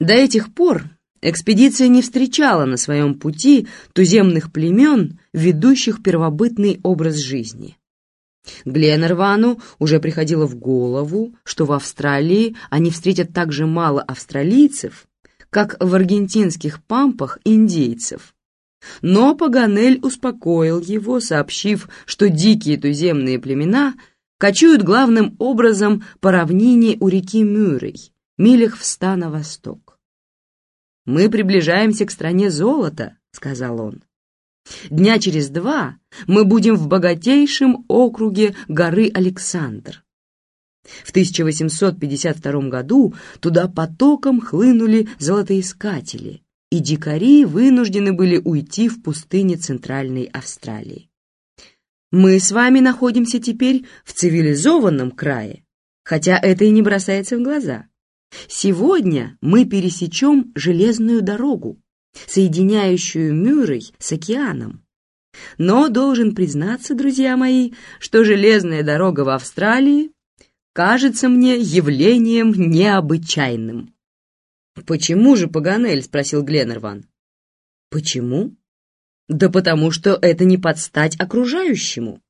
До этих пор экспедиция не встречала на своем пути туземных племен, ведущих первобытный образ жизни. Гленнервану уже приходило в голову, что в Австралии они встретят так же мало австралийцев, как в аргентинских пампах индейцев. Но Паганель успокоил его, сообщив, что дикие туземные племена кочуют главным образом по равнине у реки Мюррей, милях в ста на восток. «Мы приближаемся к стране золота», — сказал он. Дня через два мы будем в богатейшем округе горы Александр. В 1852 году туда потоком хлынули золотоискатели, и дикари вынуждены были уйти в пустыне Центральной Австралии. Мы с вами находимся теперь в цивилизованном крае, хотя это и не бросается в глаза. Сегодня мы пересечем железную дорогу, соединяющую Мюррей с океаном. Но должен признаться, друзья мои, что железная дорога в Австралии кажется мне явлением необычайным. «Почему же, Паганель?» — спросил Гленнерван. «Почему?» «Да потому что это не подстать окружающему.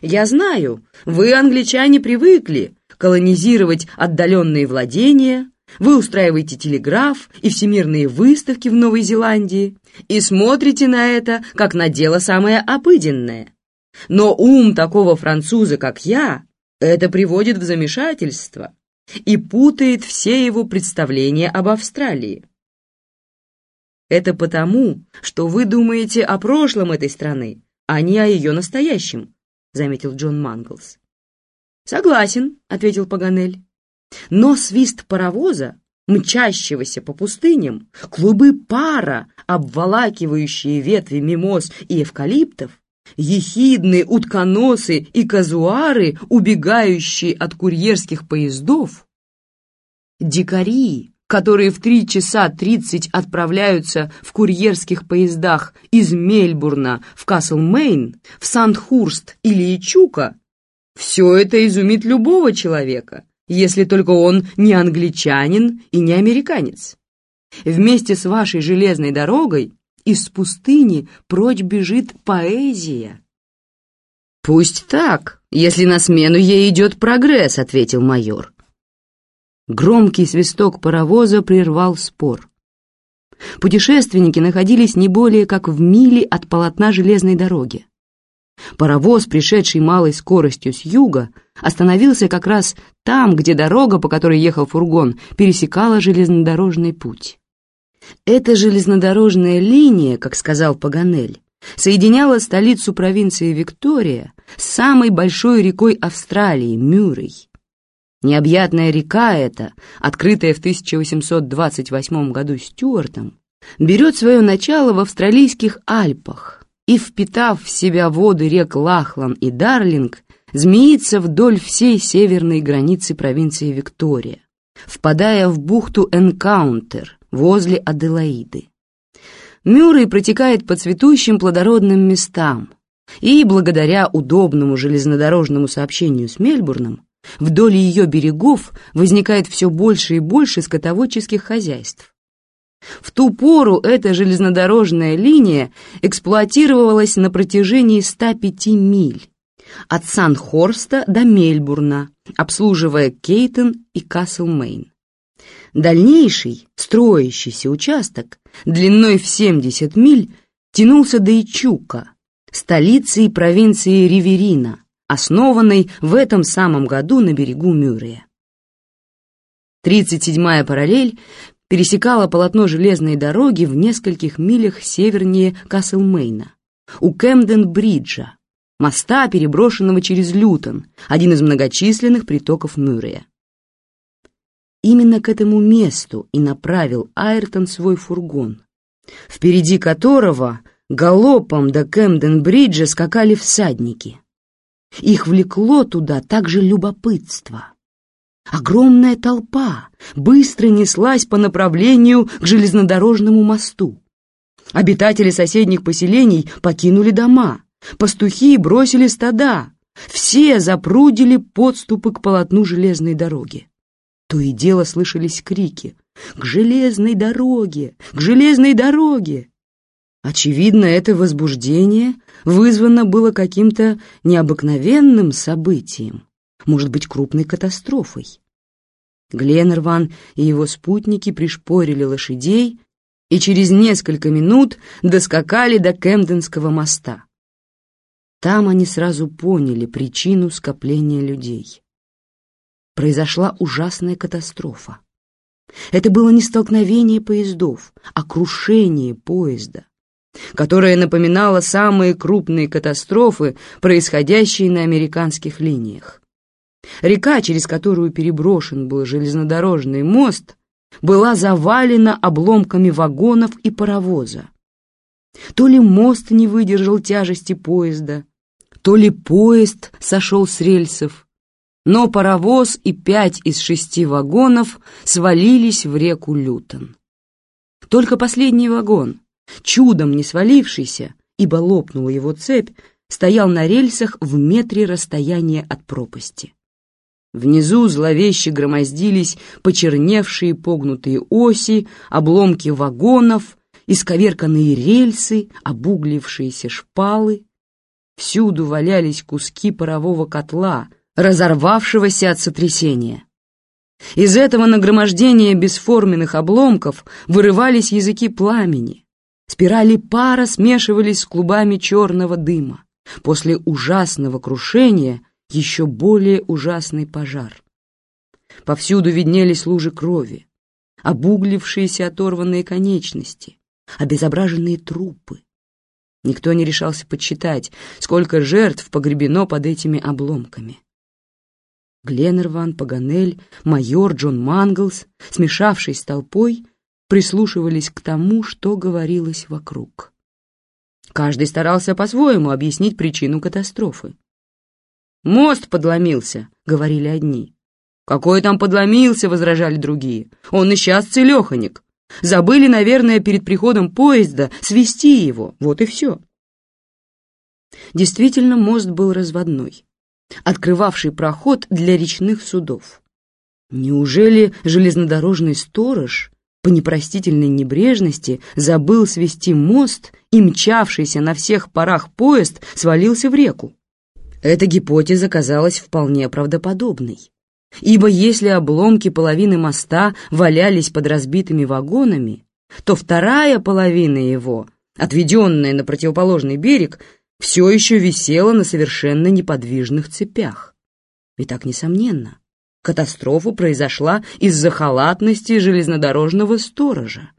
Я знаю, вы, англичане, привыкли колонизировать отдаленные владения, вы устраиваете телеграф и всемирные выставки в Новой Зеландии и смотрите на это, как на дело самое обыденное. Но ум такого француза, как я, это приводит в замешательство и путает все его представления об Австралии. Это потому, что вы думаете о прошлом этой страны, а не о ее настоящем, заметил Джон Манглс. Согласен, ответил Паганель. Но свист паровоза, мчащегося по пустыням, клубы пара, обволакивающие ветви мимоз и эвкалиптов, ехидные утконосы и казуары, убегающие от курьерских поездов, дикари, которые в три часа тридцать отправляются в курьерских поездах из Мельбурна в Касл-Мейн, в Сандхурст или Ичука, все это изумит любого человека, если только он не англичанин и не американец. Вместе с вашей железной дорогой из пустыни прочь бежит поэзия. «Пусть так, если на смену ей идет прогресс», — ответил майор. Громкий свисток паровоза прервал спор. Путешественники находились не более как в миле от полотна железной дороги. Паровоз, пришедший малой скоростью с юга, остановился как раз там, где дорога, по которой ехал фургон, пересекала железнодорожный путь. Эта железнодорожная линия, как сказал Паганель, соединяла столицу провинции Виктория с самой большой рекой Австралии, Мюррей. Необъятная река эта, открытая в 1828 году Стюартом, берет свое начало в австралийских Альпах, и, впитав в себя воды рек Лахлан и Дарлинг, змеится вдоль всей северной границы провинции Виктория, впадая в бухту Энкаунтер возле Аделаиды. Мюррей протекает по цветущим плодородным местам, и, благодаря удобному железнодорожному сообщению с Мельбурном, вдоль ее берегов возникает все больше и больше скотоводческих хозяйств. В ту пору эта железнодорожная линия эксплуатировалась на протяжении 105 миль, от Сан-Хорста до Мельбурна, обслуживая Кейтон и Касл-Мейн. Дальнейший, строящийся участок, длиной в 70 миль, тянулся до Ичука, столицы провинции Риверина, основанной в этом самом году на берегу Мюррея. 37-я параллель пересекала полотно железной дороги в нескольких милях севернее Каслмейна, у Кэмден-Бриджа, моста, переброшенного через Лютон, один из многочисленных притоков Мюррея. Именно к этому месту и направил Айртон свой фургон, впереди которого галопом до Кэмден-Бриджа скакали всадники. Их влекло туда также любопытство. Огромная толпа быстро неслась по направлению к железнодорожному мосту. Обитатели соседних поселений покинули дома, пастухи бросили стада, все запрудили подступы к полотну железной дороги. То и дело слышались крики К железной дороге! К железной дороге!» Очевидно, это возбуждение вызвано было каким-то необыкновенным событием, может быть, крупной катастрофой. Гленнерван и его спутники пришпорили лошадей и через несколько минут доскакали до Кемденского моста. Там они сразу поняли причину скопления людей. Произошла ужасная катастрофа. Это было не столкновение поездов, а крушение поезда, которое напоминало самые крупные катастрофы, происходящие на американских линиях. Река, через которую переброшен был железнодорожный мост, была завалена обломками вагонов и паровоза. То ли мост не выдержал тяжести поезда, то ли поезд сошел с рельсов, но паровоз и пять из шести вагонов свалились в реку Лютон. Только последний вагон, чудом не свалившийся, ибо лопнула его цепь, стоял на рельсах в метре расстояния от пропасти. Внизу зловеще громоздились почерневшие погнутые оси, обломки вагонов, исковерканные рельсы, обуглившиеся шпалы. Всюду валялись куски парового котла, разорвавшегося от сотрясения. Из этого нагромождения бесформенных обломков вырывались языки пламени. Спирали пара смешивались с клубами черного дыма. После ужасного крушения — еще более ужасный пожар. Повсюду виднелись лужи крови, обуглившиеся оторванные конечности, обезображенные трупы. Никто не решался подсчитать, сколько жертв погребено под этими обломками. Гленнерван, Паганель, майор Джон Манглс, смешавшись с толпой, прислушивались к тому, что говорилось вокруг. Каждый старался по-своему объяснить причину катастрофы. «Мост подломился», — говорили одни. «Какой там подломился?» — возражали другие. «Он и сейчас целеханик. Забыли, наверное, перед приходом поезда свести его. Вот и все». Действительно, мост был разводной, открывавший проход для речных судов. Неужели железнодорожный сторож по непростительной небрежности забыл свести мост и мчавшийся на всех парах поезд свалился в реку? Эта гипотеза казалась вполне правдоподобной, ибо если обломки половины моста валялись под разбитыми вагонами, то вторая половина его, отведенная на противоположный берег, все еще висела на совершенно неподвижных цепях. И так, несомненно, катастрофа произошла из-за халатности железнодорожного сторожа.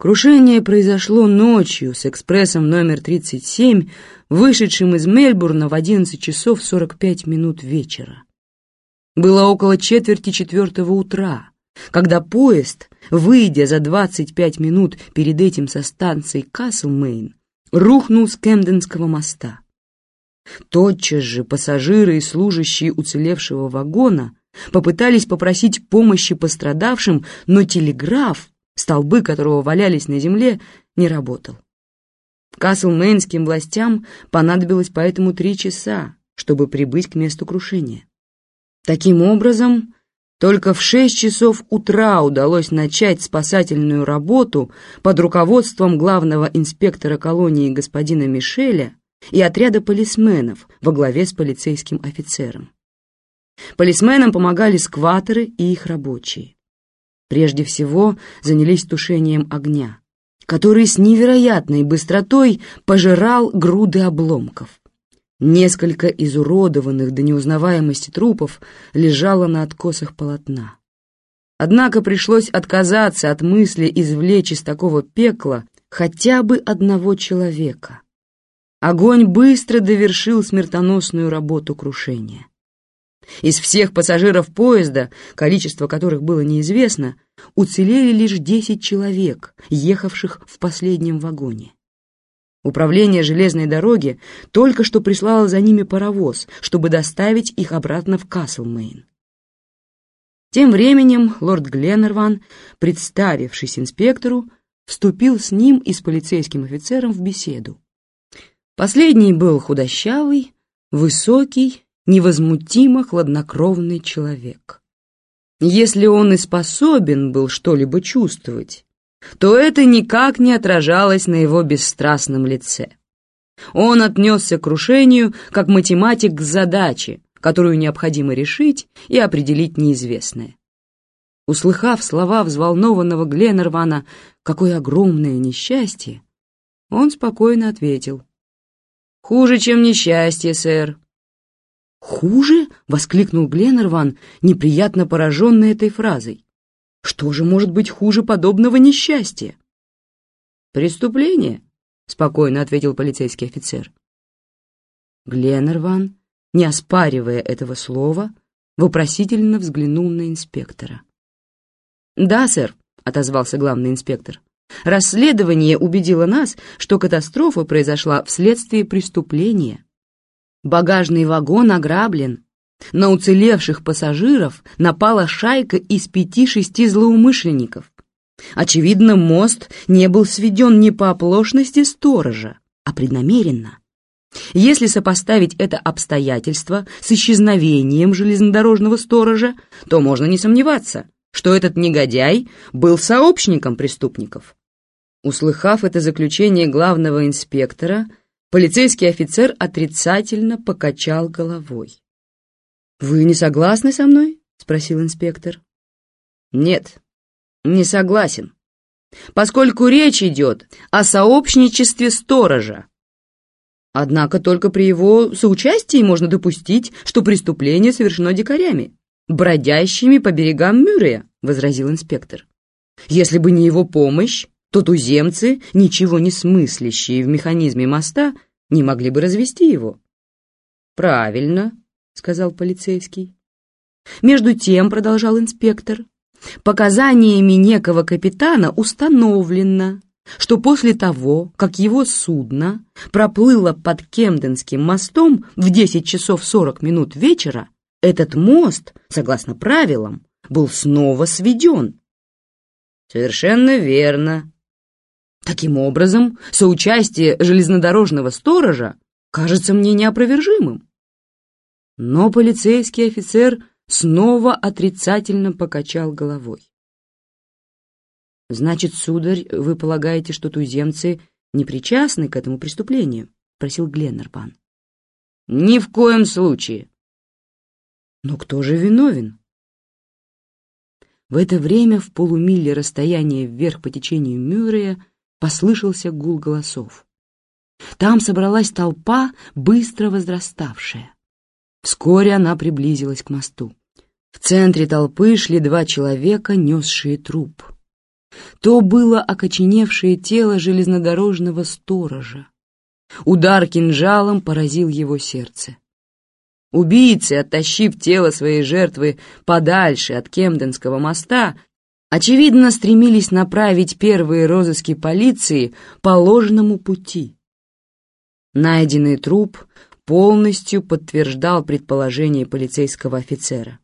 Крушение произошло ночью с экспрессом номер 37, вышедшим из Мельбурна в 11 часов 45 минут вечера. Было около четверти четвертого утра, когда поезд, выйдя за 25 минут перед этим со станции Каслмейн, рухнул с Кемденского моста. Тотчас же пассажиры и служащие уцелевшего вагона попытались попросить помощи пострадавшим, но телеграф, столбы которого валялись на земле, не работал. Каслмейнским властям понадобилось поэтому три часа, чтобы прибыть к месту крушения. Таким образом, только в шесть часов утра удалось начать спасательную работу под руководством главного инспектора колонии господина Мишеля и отряда полисменов во главе с полицейским офицером. Полисменам помогали скваторы и их рабочие. Прежде всего занялись тушением огня, который с невероятной быстротой пожирал груды обломков. Несколько изуродованных до неузнаваемости трупов лежало на откосах полотна. Однако пришлось отказаться от мысли извлечь из такого пекла хотя бы одного человека. Огонь быстро довершил смертоносную работу крушения. Из всех пассажиров поезда, количество которых было неизвестно, уцелели лишь 10 человек, ехавших в последнем вагоне. Управление железной дороги только что прислало за ними паровоз, чтобы доставить их обратно в Каслмейн. Тем временем лорд Гленнерван, представившись инспектору, вступил с ним и с полицейским офицером в беседу. Последний был худощавый, высокий невозмутимо хладнокровный человек. Если он и способен был что-либо чувствовать, то это никак не отражалось на его бесстрастном лице. Он отнесся к крушению как математик к задаче, которую необходимо решить и определить неизвестное. Услыхав слова взволнованного Гленнервана «Какое огромное несчастье!», он спокойно ответил. «Хуже, чем несчастье, сэр». «Хуже?» — воскликнул Гленнерван, неприятно пораженный этой фразой. «Что же может быть хуже подобного несчастья?» «Преступление», — спокойно ответил полицейский офицер. Гленнерван, не оспаривая этого слова, вопросительно взглянул на инспектора. «Да, сэр», — отозвался главный инспектор. «Расследование убедило нас, что катастрофа произошла вследствие преступления. Багажный вагон ограблен. На уцелевших пассажиров напала шайка из пяти-шести злоумышленников. Очевидно, мост не был сведен не по оплошности сторожа, а преднамеренно. Если сопоставить это обстоятельство с исчезновением железнодорожного сторожа, то можно не сомневаться — что этот негодяй был сообщником преступников. Услыхав это заключение главного инспектора, полицейский офицер отрицательно покачал головой. «Вы не согласны со мной?» — спросил инспектор. «Нет, не согласен, поскольку речь идет о сообщничестве сторожа. Однако только при его соучастии можно допустить, что преступление совершено дикарями бродящими по берегам Мюррея», — возразил инспектор. «Если бы не его помощь, то туземцы, ничего не смыслящие в механизме моста, не могли бы развести его». «Правильно», — сказал полицейский. «Между тем», — продолжал инспектор, — «показаниями некого капитана установлено, что после того, как его судно проплыло под Кемденским мостом в 10 часов 40 минут вечера, этот мост, согласно правилам, был снова сведен. Совершенно верно. Таким образом, соучастие железнодорожного сторожа кажется мне неопровержимым. Но полицейский офицер снова отрицательно покачал головой. «Значит, сударь, вы полагаете, что туземцы не причастны к этому преступлению?» — просил Гленнербан. «Ни в коем случае. Но кто же виновен? В это время в полумиле расстояния вверх по течению Мюррея послышался гул голосов. Там собралась толпа, быстро возраставшая. Вскоре она приблизилась к мосту. В центре толпы шли два человека, несшие труп. То было окоченевшее тело железнодорожного сторожа. Удар кинжалом поразил его сердце. Убийцы, оттащив тело своей жертвы подальше от Кемденского моста, очевидно стремились направить первые розыски полиции по ложному пути. Найденный труп полностью подтверждал предположение полицейского офицера.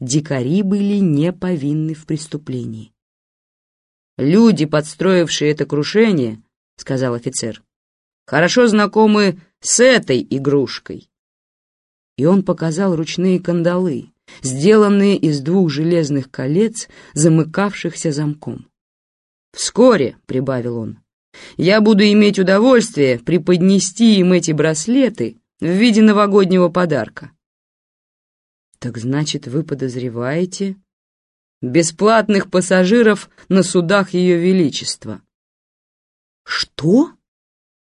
Дикари были не повинны в преступлении. «Люди, подстроившие это крушение, — сказал офицер, — хорошо знакомы с этой игрушкой и он показал ручные кандалы, сделанные из двух железных колец, замыкавшихся замком. «Вскоре», — прибавил он, — «я буду иметь удовольствие преподнести им эти браслеты в виде новогоднего подарка». «Так значит, вы подозреваете...» «Бесплатных пассажиров на судах Ее Величества». «Что?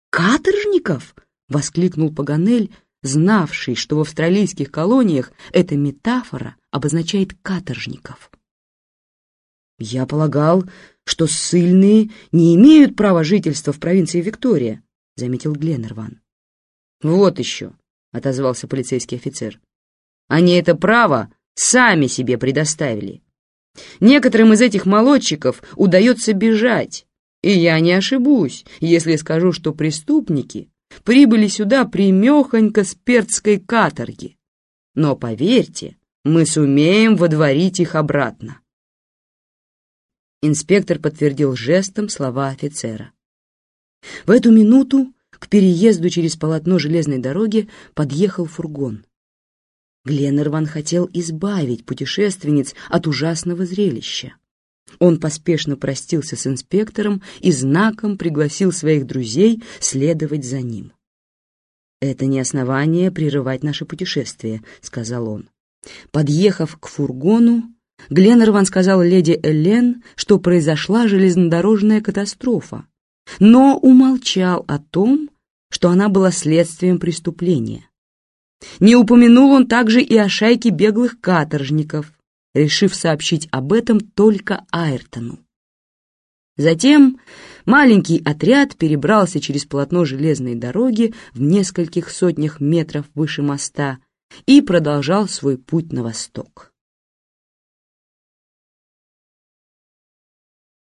Каторжников?» — воскликнул Паганель, знавший, что в австралийских колониях эта метафора обозначает каторжников. «Я полагал, что ссыльные не имеют права жительства в провинции Виктория», — заметил Гленнерван. «Вот еще», — отозвался полицейский офицер. «Они это право сами себе предоставили. Некоторым из этих молодчиков удается бежать, и я не ошибусь, если скажу, что преступники прибыли сюда примехонько с перцкой каторги. Но поверьте, мы сумеем водворить их обратно. Инспектор подтвердил жестом слова офицера. В эту минуту к переезду через полотно железной дороги подъехал фургон. Гленнерван хотел избавить путешественниц от ужасного зрелища. Он поспешно простился с инспектором и знаком пригласил своих друзей следовать за ним. «Это не основание прерывать наше путешествие», — сказал он. Подъехав к фургону, Гленнерван сказал леди Эллен, что произошла железнодорожная катастрофа, но умолчал о том, что она была следствием преступления. Не упомянул он также и о шайке беглых каторжников, решив сообщить об этом только Айртону. Затем маленький отряд перебрался через полотно железной дороги в нескольких сотнях метров выше моста и продолжал свой путь на восток.